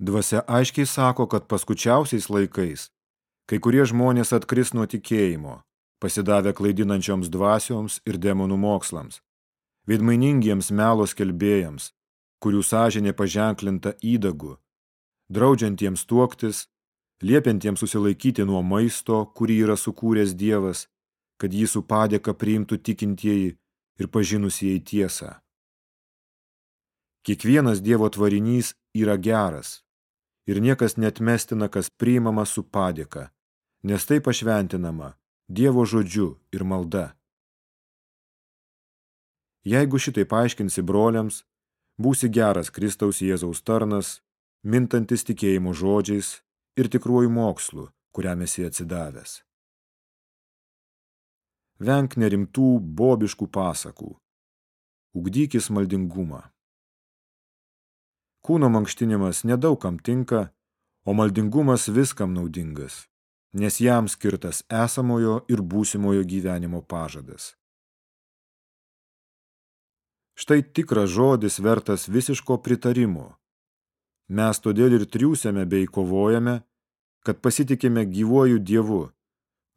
Dvasia aiškiai sako, kad paskučiausiais laikais kai kurie žmonės atkris nuo tikėjimo, pasidavę klaidinančioms dvasioms ir demonų mokslams, veidmainingiems melos kelbėjams, kurių sąžinė paženklinta įdagu, draudžiantiems tuoktis, liepiantiems susilaikyti nuo maisto, kurį yra sukūręs Dievas, kad jį su padėka priimtų tikintieji ir pažinusieji tiesą. Kiekvienas Dievo tvarinys yra geras ir niekas netmestina, kas priimama su padėka, nes tai pašventinama Dievo žodžiu ir malda. Jeigu šitai paaiškinsi broliams, būsi geras Kristaus Jėzaus tarnas, mintantis tikėjimo žodžiais ir tikruoju mokslu, kuriam esi atsidavęs. Venk nerimtų, bobiškų pasakų. Ugdykis maldingumą. Kūno mankštinimas nedaugam tinka, o maldingumas viskam naudingas, nes jam skirtas esamojo ir būsimojo gyvenimo pažadas. Štai tikras žodis vertas visiško pritarimo. Mes todėl ir triūsiame bei kovojame, kad pasitikime gyvuoju Dievu,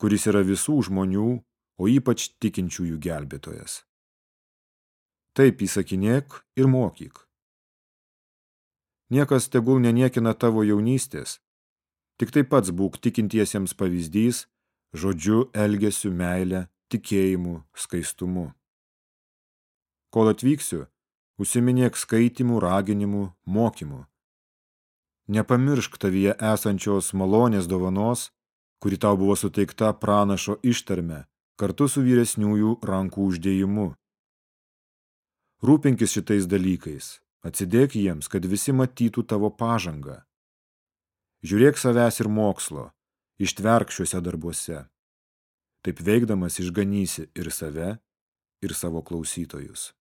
kuris yra visų žmonių, o ypač tikinčiųjų gelbėtojas. Taip įsakinėk ir mokyk. Niekas tegul neniekina tavo jaunystės. Tik taip pats būk tikintiesiems pavyzdys, žodžiu, elgesiu, meilę, tikėjimu, skaistumu. Kol atvyksiu, užsiminėk skaitimų, raginimų, mokymų. Nepamiršk tavyje esančios malonės dovanos, kuri tau buvo suteikta pranašo ištarme, kartu su vyresniųjų rankų uždėjimu. Rūpinkis šitais dalykais, Atsidėk jiems, kad visi matytų tavo pažangą. Žiūrėk savęs ir mokslo, ištverk šiuose darbuose. Taip veikdamas išganysi ir save, ir savo klausytojus.